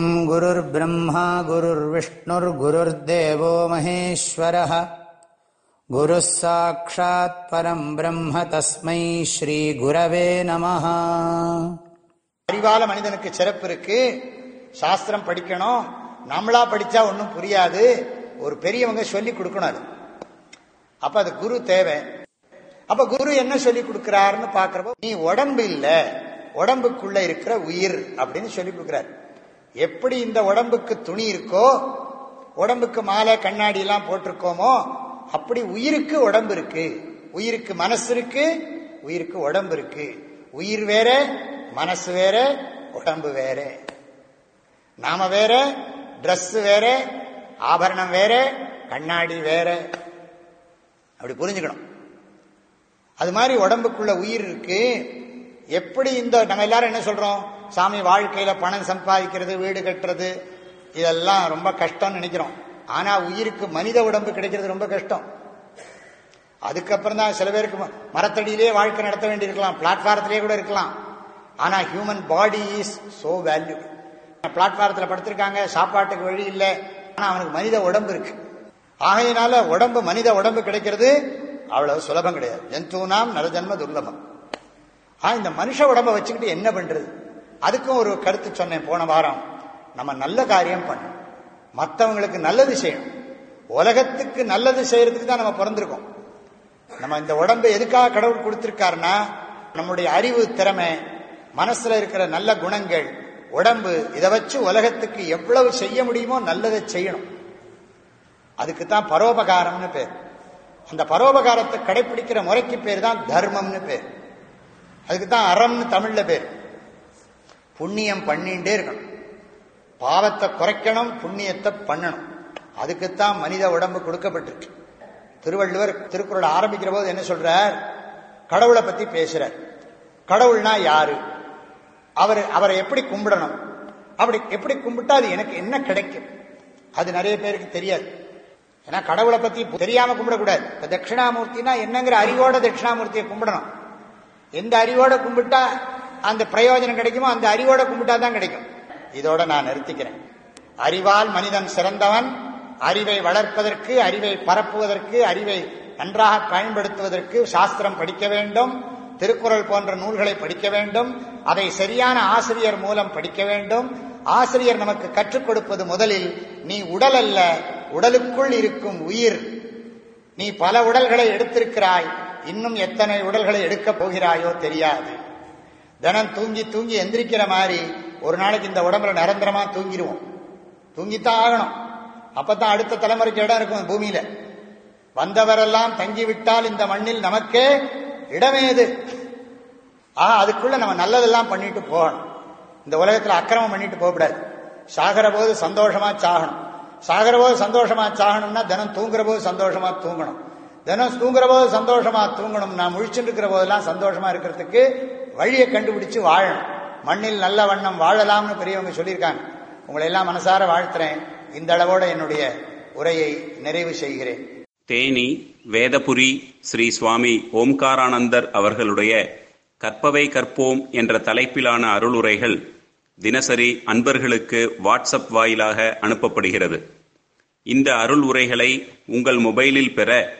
ॐ गुरुर्ब्रह्मा गुरुर्विष्णुर्गुरुर्देवो महेश्वरः गुरुः साक्षात् परम् ब्रह्म तस्मै श्रीगुरवे नमः அறிவால மனிதனுக்கு சிறப்பு இருக்கு சாஸ்திரம் படிக்கணும் நம்மளா படிச்சா ஒன்றும் புரியாது ஒரு பெரியவங்க சொல்லி கொடுக்கணும் அது அப்ப அது குரு தேவை அப்ப குரு என்ன சொல்லி கொடுக்கிறாருன்னு பாக்குறப்போ நீ உடம்பு இல்ல உடம்புக்குள்ள இருக்கிற உயிர் அப்படின்னு சொல்லி கொடுக்கிறார் எப்படி இந்த உடம்புக்கு துணி இருக்கோ உடம்புக்கு மாலை கண்ணாடி எல்லாம் போட்டிருக்கோமோ அப்படி உயிருக்கு உடம்பு இருக்கு. உயிருக்கு மனசு இருக்கு உயிருக்கு உடம்பு இருக்கு. உயிர் வேற மனசு வேற உடம்பு வேற. நாம வேற Dress வேற ஆபரணம் வேற கண்ணாடி வேற. அப்படி புரிஞ்சுக்கணும். அது மாதிரி உடம்புக்குள்ள உயிர் இருக்கு. எப்படி இந்த நம்ம எல்லாரும் என்ன சொல்றோம்? சாமி வாழ்க்கையில பணம் சம்பாதிக்கிறது வீடு கட்டுறது இதெல்லாம் ரொம்ப கஷ்டம்னு நினைக்கிறோம். ஆனா உயிருக்கு மனித உடம்பு கிடைக்கிறது ரொம்ப கஷ்டம். அதுக்கப்புறம் தான் சில பேருக்கு ம- வாழ்க்கை நடத்த வேண்டியிருக்கலாம் பிளாட்ஃபாரத்திலே கூட இருக்கலாம். ஆனா human body is so value பிளாட்ஃபாரத்தில் படுத்திருக்காங்க சாப்பாட்டுக்கு வழி இல்லை ஆனா அவனுக்கு மனித உடம்பு இருக்கு. ஆகையினால உடம்பு மனித உடம்பு கிடைக்கிறது அவ்வளவு சுலபம் கிடையாது. ஜந்தூனாம் நரஜன்ம துர்லபம். ஆ இந்த மனுஷ உடம்ப வச்சுக்கிட்டு என்ன பண்றது? அதுக்கும் ஒரு கருத்து சொன்னேன் போன வாரம். நம்ம நல்ல காரியம் பண்ணணும். மற்றவங்களுக்கு நல்லது செய்யணும். உலகத்துக்கு நல்லது செய்யறதுக்கு தான் நம்ம பிறந்திருக்கோம். நம்ம இந்த உடம்பு எதுக்காக கடவுள் கொடுத்திருக்காருன்னா நம்முடைய அறிவு திறமை மனசுல இருக்கிற நல்ல குணங்கள் உடம்பு இதை வச்சு உலகத்துக்கு எவ்வளவு செய்ய முடியுமோ நல்லதை செய்யணும். அதுக்கு தான் பரோபகாரம்னு பேர். அந்த பரோபகாரத்தை கடைபிடிக்கிற முறைக்கு பேர் தான் தர்மம்னு பேர். அதுக்கு தான் அறம்னு தமிழ்ல பேர். புண்ணியம் பண்ணிட்டே இருக்கணும். பாவத்தை குறைக்கணும் புண்ணியத்தை பண்ணணும். அதுக்குத்தான் மனித உடம்பு கொடுக்கப்பட்டிருக்கு. திருவள்ளுவர் திருக்குறள் ஆரம்பிக்கிற போது என்ன சொல்றார்? கடவுளை பத்தி பேசுறார். கடவுள்னா யாரு? அவர் அவரை எப்படி கும்பிடணும்? அப்படி எப்படி கும்பிட்டா அது எனக்கு என்ன கிடைக்கும்? அது நிறைய பேருக்கு தெரியாது. ஏன்னா கடவுளை பத்தி தெரியாம கும்பிடக்கூடாது. இப்ப தட்சிணாமூர்த்தினா என்னங்கிற அறிவோட தட்சிணாமூர்த்தியை கும்பிடணும். எந்த அறிவோட கும்பிட்டா அந்த பிரயோஜனம் கிடைக்குமோ அந்த அறிவோட கும்பிட்டா தான் கிடைக்கும். இதோட நான் நிறுத்திக்கிறேன். அறிவால் மனிதன் சிறந்தவன் அறிவை வளர்ப்பதற்கு அறிவை பரப்புவதற்கு அறிவை நன்றாக பயன்படுத்துவதற்கு சாஸ்திரம் படிக்க வேண்டும் திருக்குறள் போன்ற நூல்களை படிக்க வேண்டும் அதை சரியான ஆசிரியர் மூலம் படிக்க வேண்டும். ஆசிரியர் நமக்கு கற்றுக் கொடுப்பது முதலில் நீ உடல் அல்ல உடலுக்குள் இருக்கும் உயிர். நீ பல உடல்களை எடுத்திருக்கிறாய் இன்னும் எத்தனை உடல்களை எடுக்கப் போகிறாயோ தெரியாது. தினம் தூங்கி தூங்கி எந்திரிக்கிற மாதிரி ஒரு நாளைக்கு இந்த உடம்புல நிரந்தரமா தூங்கிடுவோம். தூங்கித்தான் ஆகணும். அப்பதான் அடுத்த தலைமுறைக்கு இடம் இருக்கும் பூமியில. வந்தவரெல்லாம் தங்கிவிட்டால் இந்த மண்ணில் நமக்கே இடமேது ஆஹ் அதுக்குள்ள நம்ம நல்லதெல்லாம் பண்ணிட்டு போகணும். இந்த உலகத்துல அக்கிரமம் பண்ணிட்டு போகக்கூடாது. சாகிற போது சந்தோஷமா சாகணும். சாகிற போது சந்தோஷமா சாகணும்னா தினம் தூங்குற போது சந்தோஷமா தூங்கணும். தினம் தூங்குற போது சந்தோஷமா தூங்கணும். நான் முழிச்சுட்டு இருக்கிற போதெல்லாம் சந்தோஷமா இருக்கிறதுக்கு வழியை கண்டுபிடிச்சு வாழணும். மண்ணில் நல்ல வண்ணம் வாழலாம்னு பெரியவங்க சொல்லியிருக்காங்க. உங்களை எல்லாம் மனசார வாழ்த்துறேன். இந்த அளவோட என்னுடைய உரையை நிறைவு செய்கிறேன். தேனி வேதபுரி ஸ்ரீ சுவாமி ஓம்காரானந்தர் அவர்களுடைய கற்பவை கற்போம் என்ற தலைப்பிலான அருளுரைகள் தினசரி அன்பர்களுக்கு வாட்ஸ்அப் வாயிலாக அனுப்பப்படுகிறது. இந்த அருள் உரைகளை உங்கள் மொபைலில் பெற